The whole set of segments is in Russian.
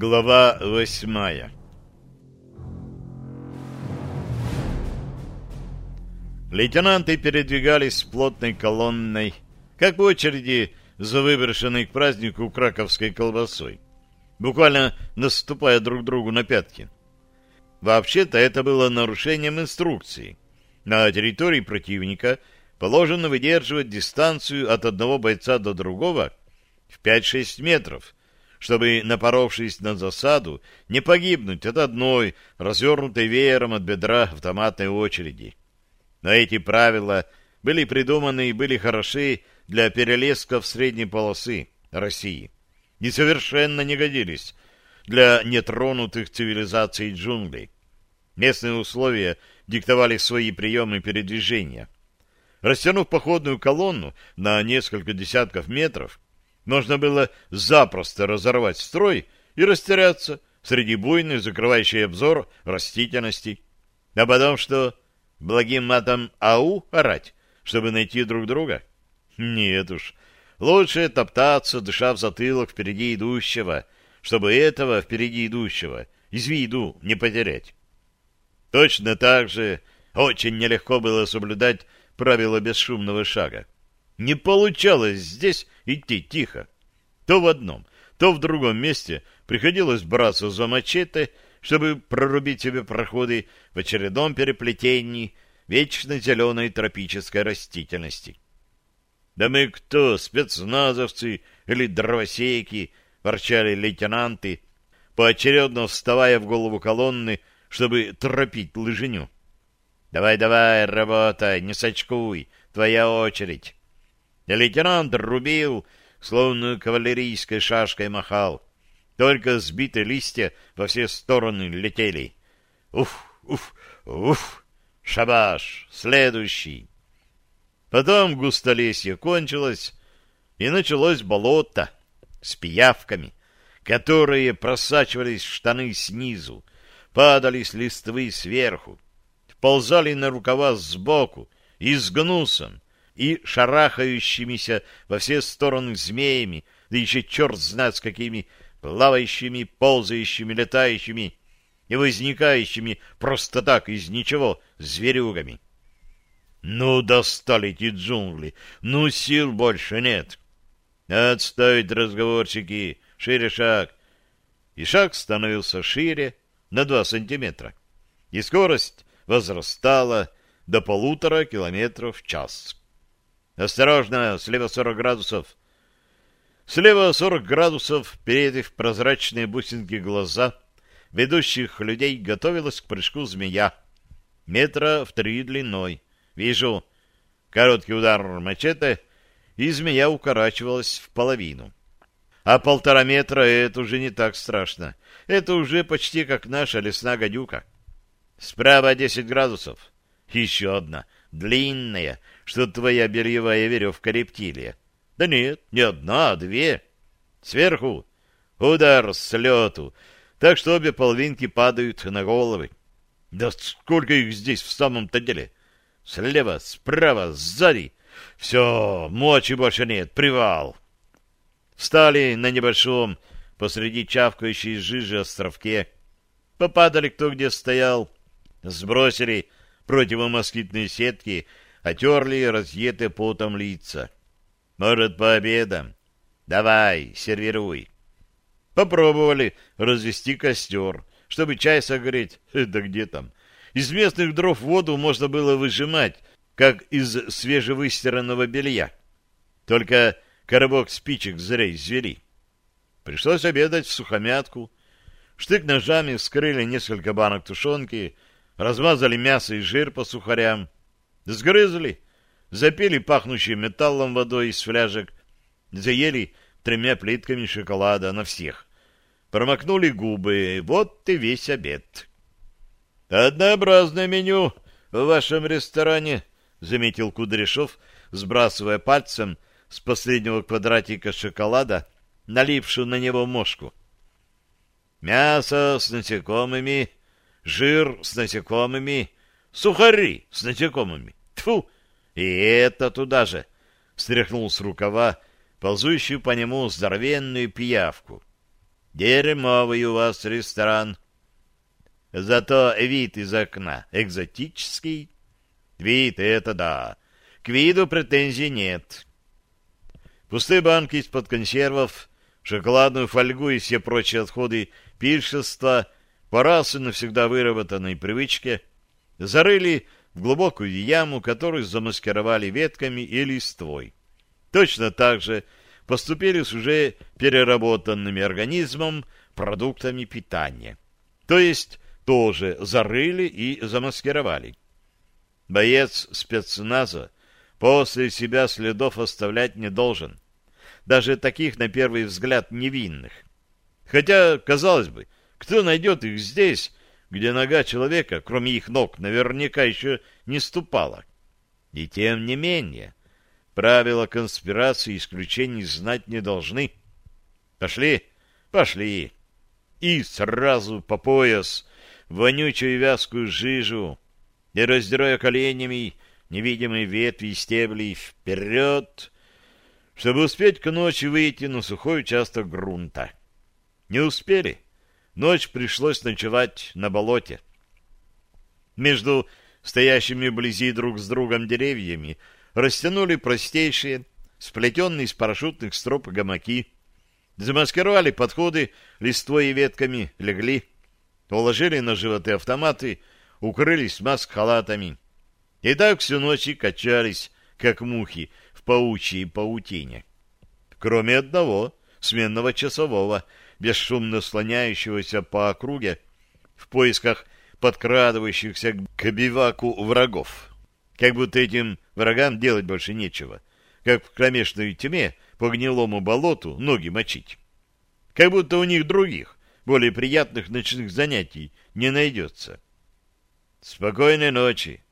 Глава восьмая Лейтенанты передвигались плотной колонной, как в очереди за выброшенной к празднику краковской колбасой, буквально наступая друг другу на пятки. Вообще-то это было нарушением инструкции. На территории противника положено выдерживать дистанцию от одного бойца до другого в 5-6 метров, чтобы, напоровшись на засаду, не погибнуть от одной, развернутой веером от бедра автоматной очереди. Но эти правила были придуманы и были хороши для перелесков средней полосы России и совершенно не годились для нетронутых цивилизаций джунглей. Местные условия диктовали свои приемы передвижения. Растянув походную колонну на несколько десятков метров, можно было запросто разорвать строй и растеряться среди буйной, закрывающей обзор растительности. А потом что, благим матом «ау» орать, чтобы найти друг друга? Нет уж, лучше топтаться, дыша в затылок впереди идущего, чтобы этого впереди идущего из виду не потерять. Точно так же очень нелегко было соблюдать правила бесшумного шага. Не получалось здесь идти тихо. То в одном, то в другом месте приходилось браться за мачете, чтобы прорубить себе проходы в очередном переплетении вечно зеленой тропической растительности. «Да мы кто, спецназовцы или дровосеки?» — ворчали лейтенанты, поочередно вставая в голову колонны, чтобы торопить лыжиню. «Давай-давай, работай, не сочкуй, твоя очередь». Лейтенант рубил, словно кавалерийской шашкой махал. Только сбитые листья во все стороны летели. Уф, уф, уф, шабаш, следующий. Потом густолесье кончилось, и началось болото с пиявками, которые просачивались в штаны снизу, падали с листвы сверху, вползали на рукава сбоку и с гнусом, и шарахающимися во все стороны змеями, да еще черт знает с какими плавающими, ползающими, летающими и возникающими просто так из ничего зверюгами. Ну, достали эти джунгли, ну, сил больше нет. Отставить разговорчики, шире шаг. И шаг становился шире на два сантиметра, и скорость возрастала до полутора километров в час. Осторожно, слева 40 градусов. Слева 40 градусов, впереди прозрачные бусинки глаза ведущих людей готовилась к прыжку змея. Метра в три длиной. Вижу. Короткий удар мачете, и змея укорачивалась в половину. А полтора метра — это уже не так страшно. Это уже почти как наша лесная гадюка. Справа 10 градусов. Еще одна — длинная, что твоя бельевая веревка рептилия. Да нет, не одна, а две. Сверху удар с лету, так что обе половинки падают на головы. Да сколько их здесь в самом-то деле? Слева, справа, сзади. Все, мочи больше нет, привал. Встали на небольшом, посреди чавкающей жижи островке. Попадали кто где стоял, сбросили противомоскитные сетки отерли разъеты потом лица. Может, по обедам? Давай, сервируй. Попробовали развести костер, чтобы чай согреть. Да где там? Из местных дров воду можно было выжимать, как из свежевыстиранного белья. Только коробок спичек зря извели. Пришлось обедать в сухомятку. Штык-ножами вскрыли несколько банок тушенки — размазали мясо и жир по сухарям, сгрызли, запили пахнущей металлом водой из фляжек, заели тремя плитками шоколада на всех, промокнули губы, вот и весь обед. «Однообразное меню в вашем ресторане», — заметил Кудряшов, сбрасывая пальцем с последнего квадратика шоколада, налипшую на него мошку. «Мясо с насекомыми, жир с насекомыми, сухари с насекомыми. Тфу! И это туда же! Стряхнул с рукава ползущую по нему здоровенную пиявку. Дерьмовый у вас ресторан. Зато вид из окна экзотический. Вид — это да. К виду претензий нет. Пустые банки из-под консервов, шоколадную фольгу и все прочие отходы пиршества по раз и навсегда выработанной привычке зарыли в глубокую яму, которую замаскировали ветками и листвой. Точно так же поступили с уже переработанными организмом продуктами питания. То есть тоже зарыли и замаскировали. Боец спецназа после себя следов оставлять не должен. Даже таких, на первый взгляд, невинных. Хотя, казалось бы, кто найдет их здесь, где нога человека, кроме их ног, наверняка еще не ступала? И тем не менее, правила конспирации исключений знать не должны. Пошли, пошли. И сразу по пояс вонючую вязкую жижу, и, раздирая коленями невидимые ветви и стебли, вперед, чтобы успеть к ночи выйти на сухой участок грунта. Не успели. Ночь пришлось ночевать на болоте. Между стоящими вблизи друг с другом деревьями растянули простейшие, сплетенные из парашютных строп гамаки, замаскировали подходы листвой и ветками, легли, уложили на животы автоматы, укрылись маск-халатами. И так всю ночь и качались, как мухи, в паучьей паутине. Кроме одного, сменного часового, бесшумно слоняющегося по округе в поисках подкрадывающихся к биваку врагов. Как будто этим врагам делать больше нечего, как в кромешной тьме по гнилому болоту ноги мочить. Как будто у них других, более приятных ночных занятий не найдется. Спокойной ночи.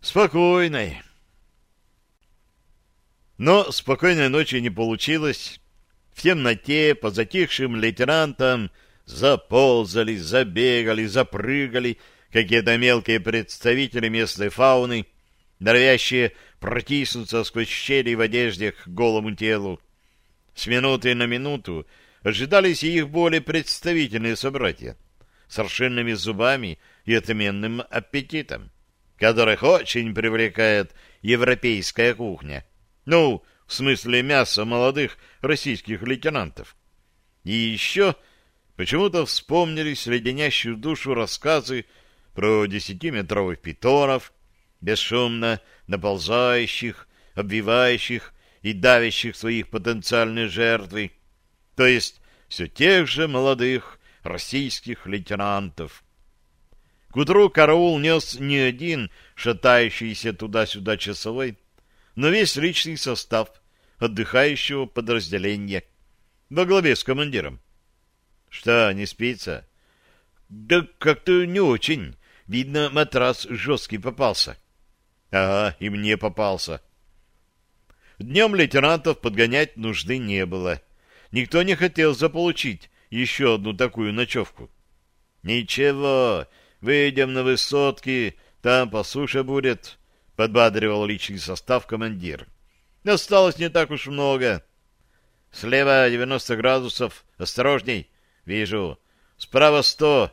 Спокойной. Но спокойной ночи не получилось. В темноте по затихшим лейтенантам заползали, забегали, запрыгали какие-то мелкие представители местной фауны, норовящие протиснуться сквозь щели в одежде к голому телу. С минуты на минуту ожидались и их более представительные собратья, с аршинными зубами и отменным аппетитом, которых очень привлекает европейская кухня. Ну, в смысле мяса молодых российских лейтенантов. И еще почему-то вспомнились леденящую душу рассказы про десятиметровых питонов, бесшумно наползающих, обвивающих и давящих своих потенциальные жертвы, то есть все тех же молодых российских лейтенантов. К утру караул нес не один шатающийся туда-сюда часовой, но весь личный состав отдыхающего подразделения во главе с командиром. Что, не спится? Да как-то не очень. Видно, матрас жесткий попался. Ага, и мне попался. Днем лейтенантов подгонять нужды не было. Никто не хотел заполучить еще одну такую ночевку. Ничего, выйдем на высотки, там по суше будет, — подбадривал личный состав командир. Осталось не так уж много. Слева 90 градусов. Осторожней. Вижу. Справа 100.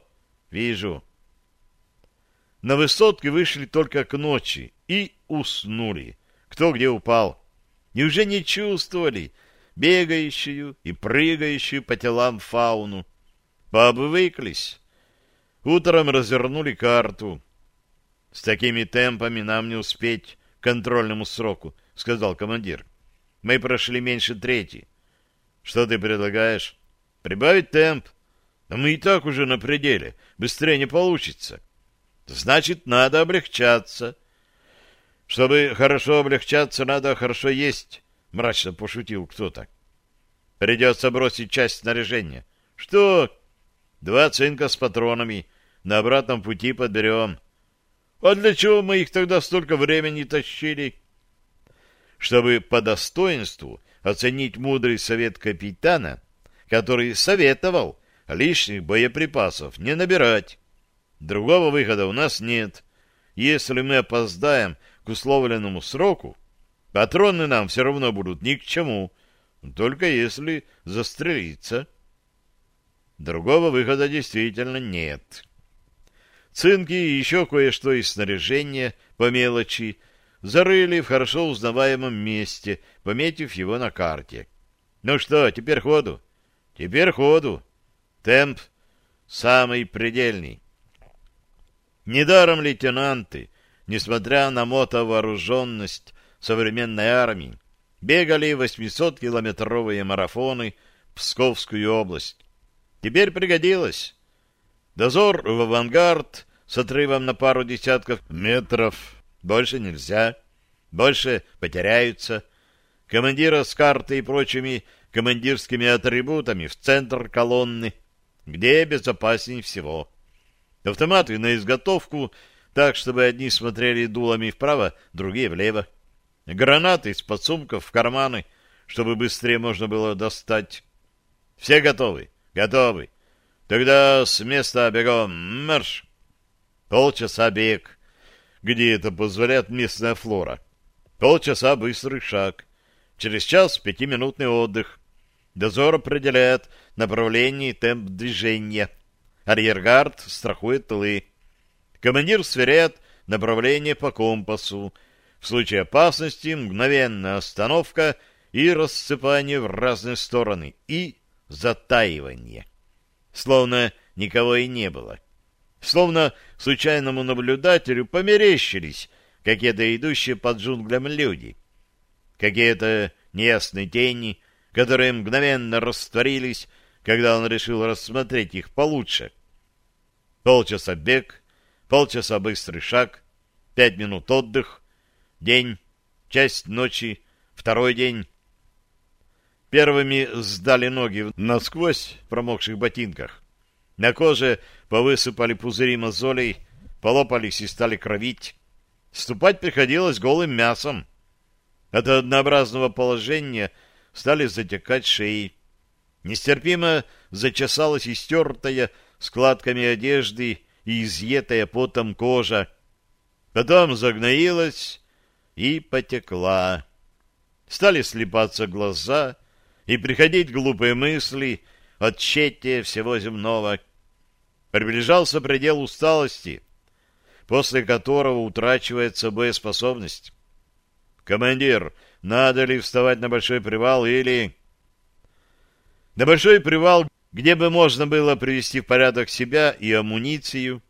Вижу. На высотке вышли только к ночи и уснули. Кто где упал. И уже не чувствовали бегающую и прыгающую по телам фауну. Пообвыклись. Утром развернули карту. С такими темпами нам не успеть к контрольному сроку, сказал командир. Мы прошли меньше трети. Что ты предлагаешь? Прибавить темп. А мы и так уже на пределе. Быстрее не получится. Значит, надо облегчаться. Чтобы хорошо облегчаться, надо хорошо есть, мрачно пошутил кто-то. Придется бросить часть снаряжения. Что? Два цинка с патронами. На обратном пути подберем. А для чего мы их тогда столько времени тащили? Чтобы по достоинству оценить мудрый совет капитана, который советовал лишних боеприпасов не набирать. Другого выхода у нас нет. Если мы опоздаем к условленному сроку, патроны нам все равно будут ни к чему, только если застрелиться. Другого выхода действительно нет. Цинки и еще кое-что из снаряжения по мелочи зарыли в хорошо узнаваемом месте, пометив его на карте. Ну что, теперь ходу? Теперь ходу. Темп самый предельный. Недаром лейтенанты, несмотря на мотовооруженность современной армии, бегали 800-километровые марафоны в Псковскую область. Теперь пригодилось. Дозор в авангард с отрывом на пару десятков метров. Больше нельзя. Больше потеряются. Командира с картой и прочими командирскими атрибутами в центр колонны, где безопасней всего. Автоматы на изготовку, так, чтобы одни смотрели дулами вправо, другие влево. Гранаты из подсумков в карманы, чтобы быстрее можно было достать. Все готовы? Готовы. Тогда с места бегом марш. Полчаса бег, где это позволяет местная флора. Полчаса быстрый шаг. Через час пятиминутный отдых. Дозор определяет направление и темп движения. Арьергард страхует тылы. Командир сверяет направление по компасу. В случае опасности мгновенная остановка и рассыпание в разные стороны. И затаивание словно никого и не было. Словно случайному наблюдателю померещились какие-то идущие под джунглям люди. Какие-то неясные тени, которые мгновенно растворились, когда он решил рассмотреть их получше. Полчаса бег, полчаса быстрый шаг, пять минут отдых, день, часть ночи, второй день, Первыми сдали ноги насквозь в промокших ботинках. На коже повысыпали пузыри мозолей, полопались и стали кровить. Ступать приходилось голым мясом. От однообразного положения стали затекать шеи. Нестерпимо зачесалась истертая складками одежды и изъетая потом кожа. Потом загноилась и потекла. Стали слепаться глаза, и приходить глупые мысли о тщете всего земного. Приближался предел усталости, после которого утрачивается боеспособность. «Командир, надо ли вставать на большой привал или...» На большой привал, где бы можно было привести в порядок себя и амуницию,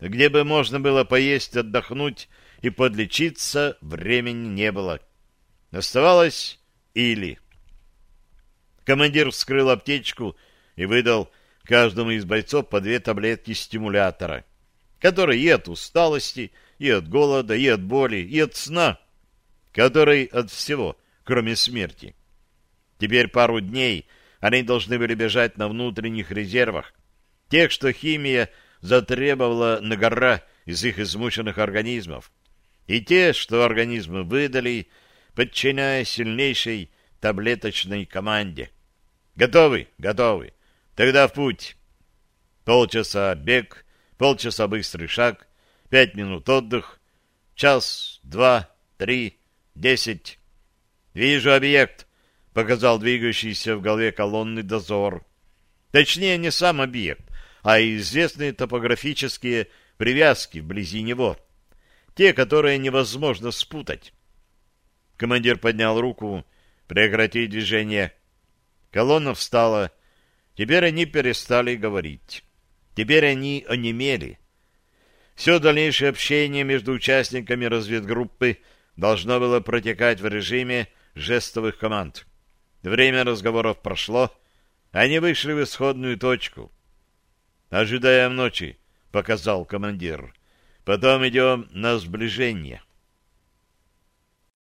где бы можно было поесть, отдохнуть и подлечиться, времени не было. Оставалось или... Командир вскрыл аптечку и выдал каждому из бойцов по две таблетки стимулятора, которые и от усталости, и от голода, и от боли, и от сна, который от всего, кроме смерти. Теперь пару дней они должны были бежать на внутренних резервах, тех, что химия затребовала на гора из их измученных организмов, и те, что организмы выдали, подчиняя сильнейшей таблеточной команде. Готовы? Готовы. Тогда в путь. Полчаса бег, полчаса быстрый шаг, пять минут отдых, час, два, три, десять. Вижу объект, показал двигающийся в голове колонны дозор. Точнее, не сам объект, а известные топографические привязки вблизи него. Те, которые невозможно спутать. Командир поднял руку, прекратить движение. Колонна встала. Теперь они перестали говорить. Теперь они онемели. Все дальнейшее общение между участниками разведгруппы должно было протекать в режиме жестовых команд. Время разговоров прошло, они вышли в исходную точку. «Ожидаем ночи», — показал командир. «Потом идем на сближение».